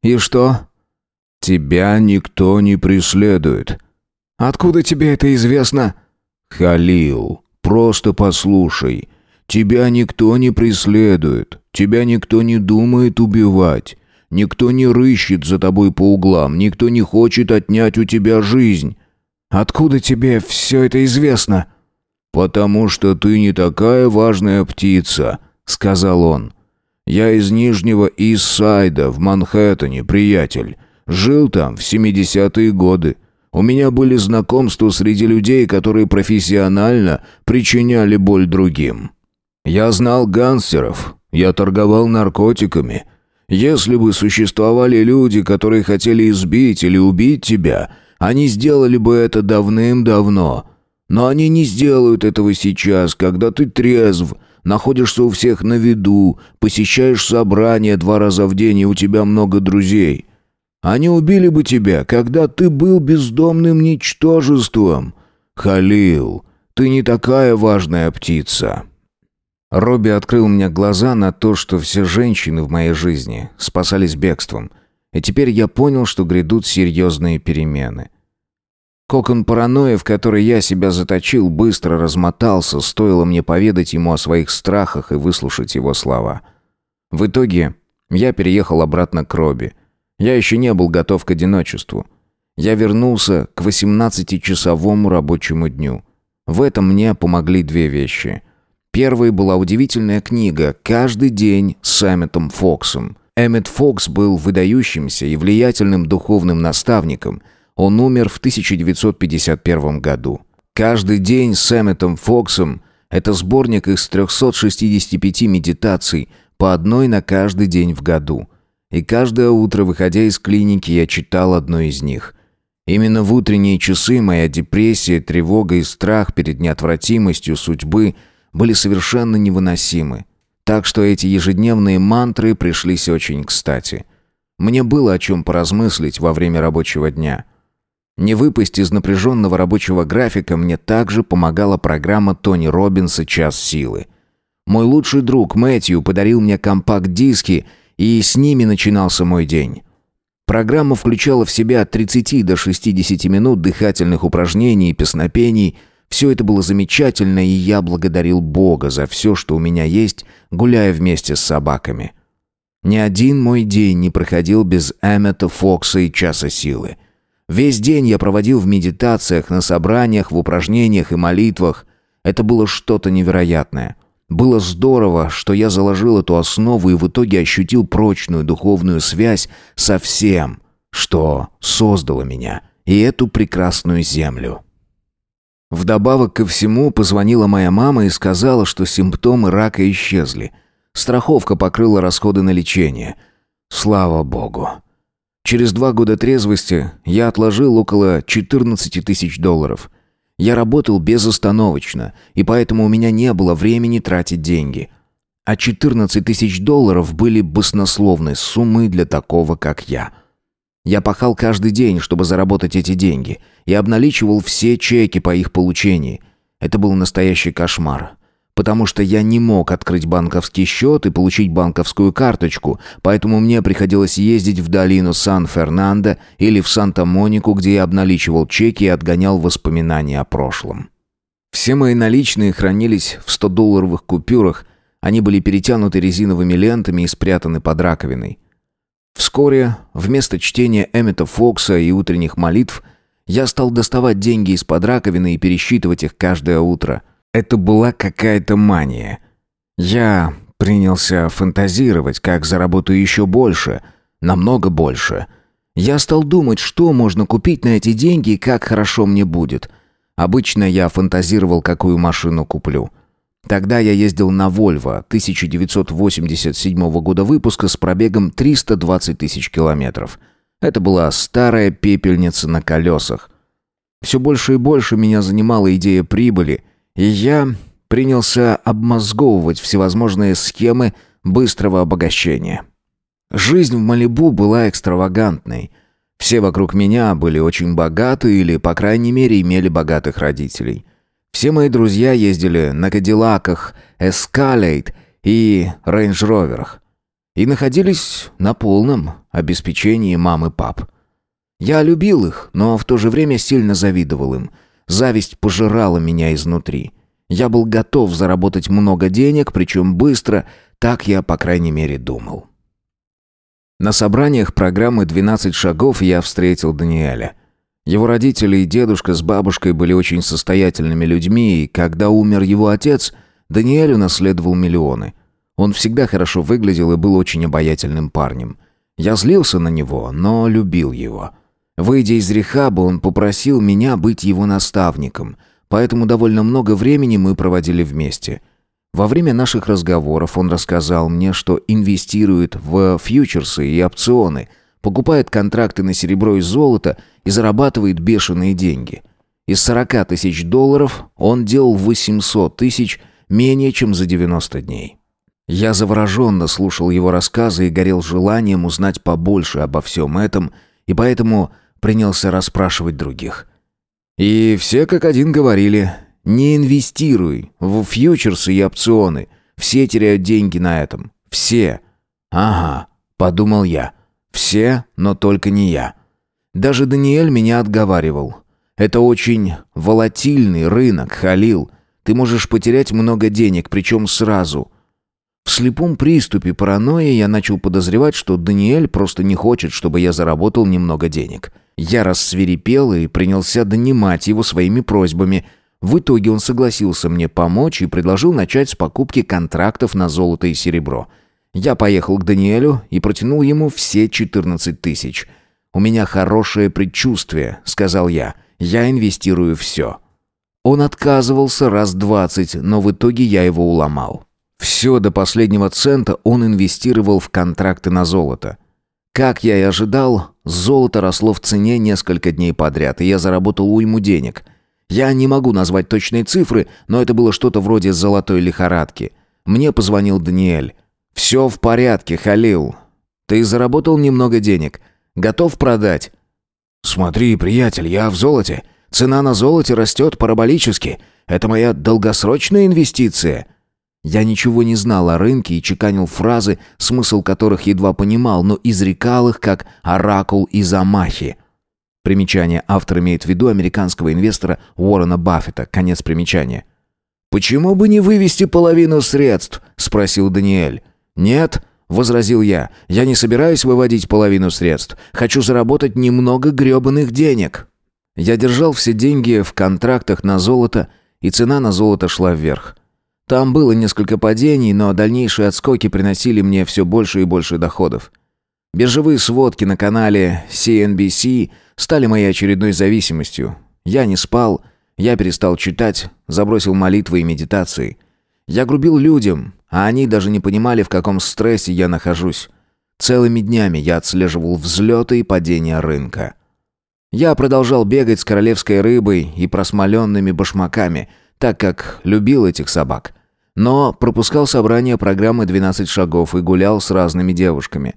И что?» «Тебя никто не преследует». «Откуда тебе это известно?» «Халил, просто послушай. Тебя никто не преследует. Тебя никто не думает убивать. Никто не рыщет за тобой по углам, никто не хочет отнять у тебя жизнь. Откуда тебе все это известно? Потому что ты не такая важная птица, сказал он. Я из Нижнего Иссайда в Манхэттене, приятель. Жил там в семидесятые годы. У меня были знакомства среди людей, которые профессионально причиняли боль другим. Я знал гангстеров, я торговал наркотиками, если бы существовали люди, которые хотели избить или убить тебя, они сделали бы это давным-давно. Но они не сделают этого сейчас, когда ты трезв, находишься у всех на виду, посещаешь собрания два раза в день и у тебя много друзей. Они убили бы тебя, когда ты был бездомным ничтожеством. Халил, Ты не такая важная птица». Робби открыл мне глаза на то, что все женщины в моей жизни спасались бегством. И теперь я понял, что грядут серьезные перемены. Кокон паранойи, в который я себя заточил, быстро размотался, стоило мне поведать ему о своих страхах и выслушать его слова. В итоге я переехал обратно к Робби. Я еще не был готов к одиночеству. Я вернулся к 18-часовому рабочему дню. В этом мне помогли две вещи – Первой была удивительная книга «Каждый день» с Эмметом Фоксом. Эммет Фокс был выдающимся и влиятельным духовным наставником. Он умер в 1951 году. «Каждый день» с Эмметом Фоксом – это сборник из 365 медитаций, по одной на каждый день в году. И каждое утро, выходя из клиники, я читал одно из них – Именно в утренние часы моя депрессия, тревога и страх перед неотвратимостью судьбы – были совершенно невыносимы. Так что эти ежедневные мантры пришлись очень кстати. Мне было о чем поразмыслить во время рабочего дня. Не выпасть из напряженного рабочего графика мне также помогала программа Тони Робинса «Час силы». Мой лучший друг Мэтью подарил мне компакт-диски, и с ними начинался мой день. Программа включала в себя от 30 до 60 минут дыхательных упражнений и песнопений – все это было замечательно, и я благодарил Бога за все, что у меня есть, гуляя вместе с собаками. Ни один мой день не проходил без Эммета Фокса и часа силы. Весь день я проводил в медитациях, на собраниях, в упражнениях и молитвах. Это было что-то невероятное. Было здорово, что я заложил эту основу и в итоге ощутил прочную духовную связь со всем, что создало меня и эту прекрасную землю. Вдобавок ко всему позвонила моя мама и сказала, что симптомы рака исчезли. Страховка покрыла расходы на лечение. Слава богу. Через два года трезвости я отложил около 14 тысяч долларов. Я работал безостановочно, и поэтому у меня не было времени тратить деньги. А 14 тысяч долларов были баснословной суммой для такого, как я – я пахал каждый день, чтобы заработать эти деньги, и обналичивал все чеки по их получении. Это был настоящий кошмар. Потому что я не мог открыть банковский счет и получить банковскую карточку, поэтому мне приходилось ездить в долину Сан-Фернандо или в Санта-Монику, где я обналичивал чеки и отгонял воспоминания о прошлом. Все мои наличные хранились в 100-долларовых купюрах, они были перетянуты резиновыми лентами и спрятаны под раковиной. Вскоре, вместо чтения Эммета Фокса и утренних молитв, я стал доставать деньги из-под раковины и пересчитывать их каждое утро. Это была какая-то мания. Я принялся фантазировать, как заработаю еще больше, намного больше. Я стал думать, что можно купить на эти деньги и как хорошо мне будет. Обычно я фантазировал, какую машину куплю – Тогда я ездил на Volvo 1987 года выпуска с пробегом 320 тысяч километров. Это была старая пепельница на колесах. Все больше и больше меня занимала идея прибыли, и я принялся обмозговывать всевозможные схемы быстрого обогащения. Жизнь в Малибу была экстравагантной. Все вокруг меня были очень богаты или, по крайней мере, имели богатых родителей – все мои друзья ездили на Кадиллаках, Эскалейт и Рейндж-Роверах. И находились на полном обеспечении мам и пап. Я любил их, но в то же время сильно завидовал им. Зависть пожирала меня изнутри. Я был готов заработать много денег, причем быстро, так я, по крайней мере, думал. На собраниях программы «12 шагов» я встретил Даниэля – его родители и дедушка с бабушкой были очень состоятельными людьми, и когда умер его отец, Даниэль унаследовал миллионы. Он всегда хорошо выглядел и был очень обаятельным парнем. Я злился на него, но любил его. Выйдя из рехаба, он попросил меня быть его наставником, поэтому довольно много времени мы проводили вместе. Во время наших разговоров он рассказал мне, что инвестирует в фьючерсы и опционы – покупает контракты на серебро и золото и зарабатывает бешеные деньги. Из 40 тысяч долларов он делал 800 тысяч менее чем за 90 дней. Я завороженно слушал его рассказы и горел желанием узнать побольше обо всем этом, и поэтому принялся расспрашивать других. И все как один говорили, Не инвестируй в фьючерсы и опционы. Все теряют деньги на этом. Все. Ага, подумал я. Все, но только не я. Даже Даниэль меня отговаривал. Это очень волатильный рынок, Халил. Ты можешь потерять много денег, причем сразу. В слепом приступе паранойи я начал подозревать, что Даниэль просто не хочет, чтобы я заработал немного денег. Я рассверепел и принялся донимать его своими просьбами. В итоге он согласился мне помочь и предложил начать с покупки контрактов на золото и серебро. Я поехал к Даниэлю и протянул ему все 14 тысяч. «У меня хорошее предчувствие», — сказал я. «Я инвестирую все». Он отказывался раз двадцать, но в итоге я его уломал. Все до последнего цента он инвестировал в контракты на золото. Как я и ожидал, золото росло в цене несколько дней подряд, и я заработал уйму денег. Я не могу назвать точные цифры, но это было что-то вроде золотой лихорадки. Мне позвонил Даниэль. «Все в порядке, Халил. Ты заработал немного денег. Готов продать?» «Смотри, приятель, я в золоте. Цена на золоте растет параболически. Это моя долгосрочная инвестиция». Я ничего не знал о рынке и чеканил фразы, смысл которых едва понимал, но изрекал их как оракул из Амахи. Примечание автор имеет в виду американского инвестора Уоррена Баффета. Конец примечания. «Почему бы не вывести половину средств?» – спросил Даниэль. «Нет», – возразил я, – «я не собираюсь выводить половину средств. Хочу заработать немного гребаных денег». Я держал все деньги в контрактах на золото, и цена на золото шла вверх. Там было несколько падений, но дальнейшие отскоки приносили мне все больше и больше доходов. Биржевые сводки на канале CNBC стали моей очередной зависимостью. Я не спал, я перестал читать, забросил молитвы и медитации. Я грубил людям, а они даже не понимали, в каком стрессе я нахожусь. Целыми днями я отслеживал взлеты и падения рынка. Я продолжал бегать с королевской рыбой и просмоленными башмаками – так как любил этих собак. Но пропускал собрание программы «12 шагов» и гулял с разными девушками.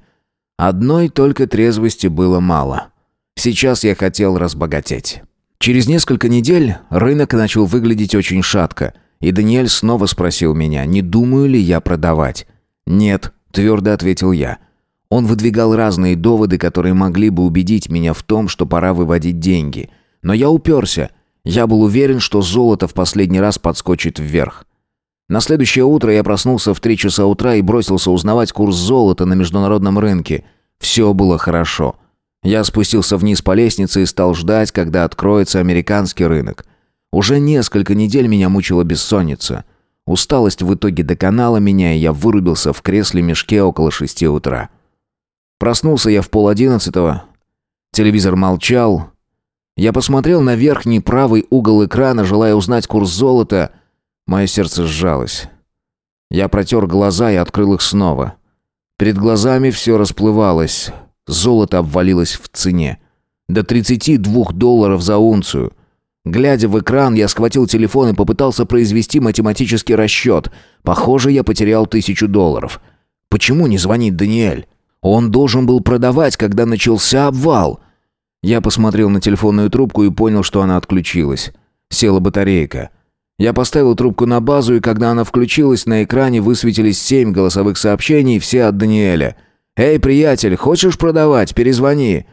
Одной только трезвости было мало. Сейчас я хотел разбогатеть. Через несколько недель рынок начал выглядеть очень шатко, и Даниэль снова спросил меня, не думаю ли я продавать. «Нет», — твердо ответил я. Он выдвигал разные доводы, которые могли бы убедить меня в том, что пора выводить деньги. Но я уперся я был уверен, что золото в последний раз подскочит вверх. На следующее утро я проснулся в три часа утра и бросился узнавать курс золота на международном рынке. Все было хорошо. Я спустился вниз по лестнице и стал ждать, когда откроется американский рынок. Уже несколько недель меня мучила бессонница. Усталость в итоге доконала меня, и я вырубился в кресле-мешке около шести утра. Проснулся я в пол одиннадцатого. Телевизор молчал, я посмотрел на верхний правый угол экрана, желая узнать курс золота. Мое сердце сжалось. Я протер глаза и открыл их снова. Перед глазами все расплывалось. Золото обвалилось в цене. До 32 долларов за унцию. Глядя в экран, я схватил телефон и попытался произвести математический расчет. Похоже, я потерял тысячу долларов. Почему не звонит Даниэль? Он должен был продавать, когда начался обвал. Я посмотрел на телефонную трубку и понял, что она отключилась. Села батарейка. Я поставил трубку на базу, и когда она включилась, на экране высветились семь голосовых сообщений, все от Даниэля. «Эй, приятель, хочешь продавать? Перезвони».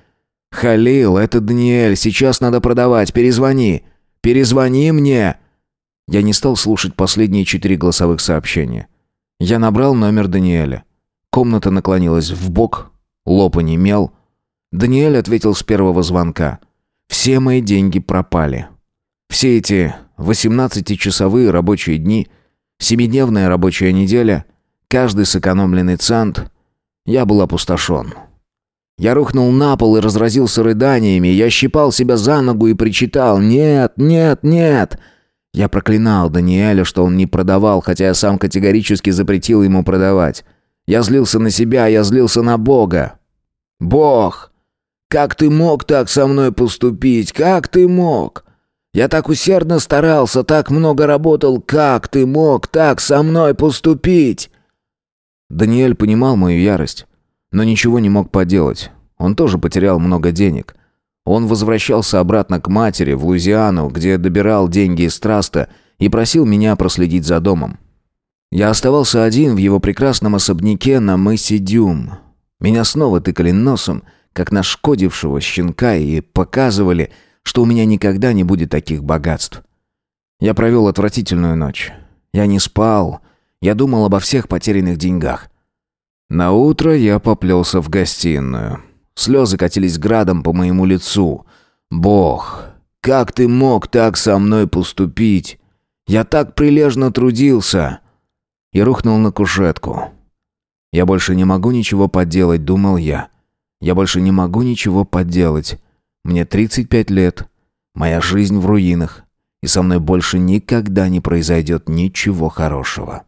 «Халил, это Даниэль, сейчас надо продавать, перезвони». «Перезвони мне!» Я не стал слушать последние четыре голосовых сообщения. Я набрал номер Даниэля. Комната наклонилась в бок, лоб онемел, Даниэль ответил с первого звонка. «Все мои деньги пропали. Все эти 18-часовые рабочие дни, семидневная рабочая неделя, каждый сэкономленный цент, я был опустошен». Я рухнул на пол и разразился рыданиями. Я щипал себя за ногу и причитал «Нет, нет, нет!» Я проклинал Даниэля, что он не продавал, хотя я сам категорически запретил ему продавать. Я злился на себя, я злился на Бога. «Бог! Как ты мог так со мной поступить? Как ты мог? Я так усердно старался, так много работал. Как ты мог так со мной поступить?» Даниэль понимал мою ярость, но ничего не мог поделать. Он тоже потерял много денег. Он возвращался обратно к матери в Луизиану, где добирал деньги из траста, и просил меня проследить за домом. Я оставался один в его прекрасном особняке на мысе Дюм. Меня снова тыкали носом, как нашкодившего щенка, и показывали, что у меня никогда не будет таких богатств. Я провел отвратительную ночь. Я не спал. Я думал обо всех потерянных деньгах. На утро я поплелся в гостиную. Слезы катились градом по моему лицу. «Бог, как ты мог так со мной поступить? Я так прилежно трудился!» И рухнул на кушетку. «Я больше не могу ничего поделать», — думал я. «Я больше не могу ничего поделать. Мне 35 лет. Моя жизнь в руинах. И со мной больше никогда не произойдет ничего хорошего».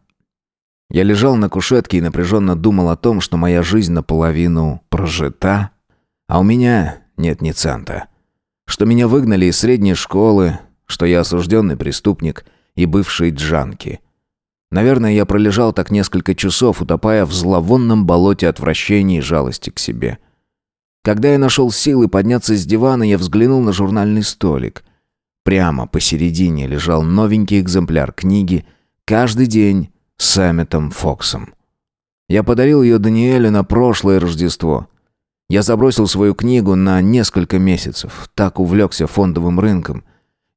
Я лежал на кушетке и напряженно думал о том, что моя жизнь наполовину прожита, а у меня нет ни цента. Что меня выгнали из средней школы, что я осужденный преступник и бывший джанки. Наверное, я пролежал так несколько часов, утопая в зловонном болоте отвращения и жалости к себе. Когда я нашел силы подняться с дивана, я взглянул на журнальный столик. Прямо посередине лежал новенький экземпляр книги «Каждый день» с Саммитом Фоксом. Я подарил ее Даниэлю на прошлое Рождество. Я забросил свою книгу на несколько месяцев, так увлекся фондовым рынком.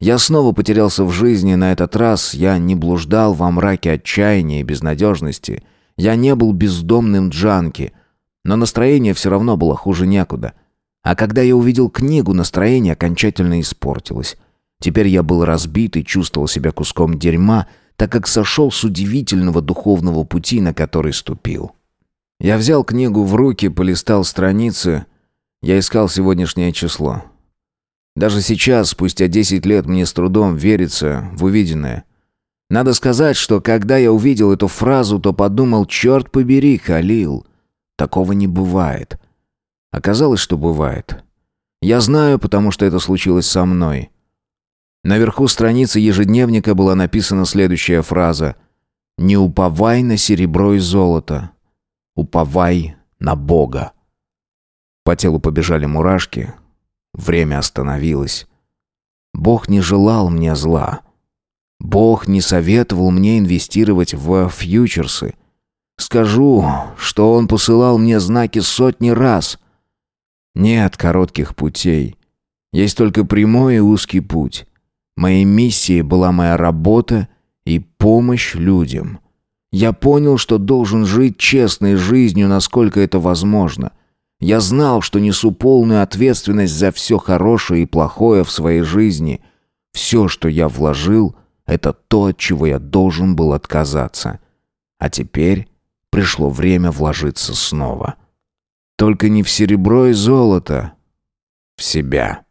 Я снова потерялся в жизни, на этот раз я не блуждал во мраке отчаяния и безнадежности. Я не был бездомным джанки, но настроение все равно было хуже некуда. А когда я увидел книгу, настроение окончательно испортилось. Теперь я был разбит и чувствовал себя куском дерьма, так как сошел с удивительного духовного пути, на который ступил. Я взял книгу в руки, полистал страницы. Я искал сегодняшнее число. Даже сейчас, спустя 10 лет, мне с трудом верится в увиденное. Надо сказать, что когда я увидел эту фразу, то подумал, черт побери, Халил, такого не бывает. Оказалось, что бывает. Я знаю, потому что это случилось со мной. Наверху страницы ежедневника была написана следующая фраза «Не уповай на серебро и золото, уповай на Бога». По телу побежали мурашки, время остановилось. Бог не желал мне зла. Бог не советовал мне инвестировать в фьючерсы. Скажу, что Он посылал мне знаки сотни раз. Нет коротких путей. Есть только прямой и узкий путь. Моей миссией была моя работа и помощь людям. Я понял, что должен жить честной жизнью, насколько это возможно. Я знал, что несу полную ответственность за все хорошее и плохое в своей жизни. Все, что я вложил, это то, от чего я должен был отказаться. А теперь пришло время вложиться снова. Только не в серебро и золото, в себя.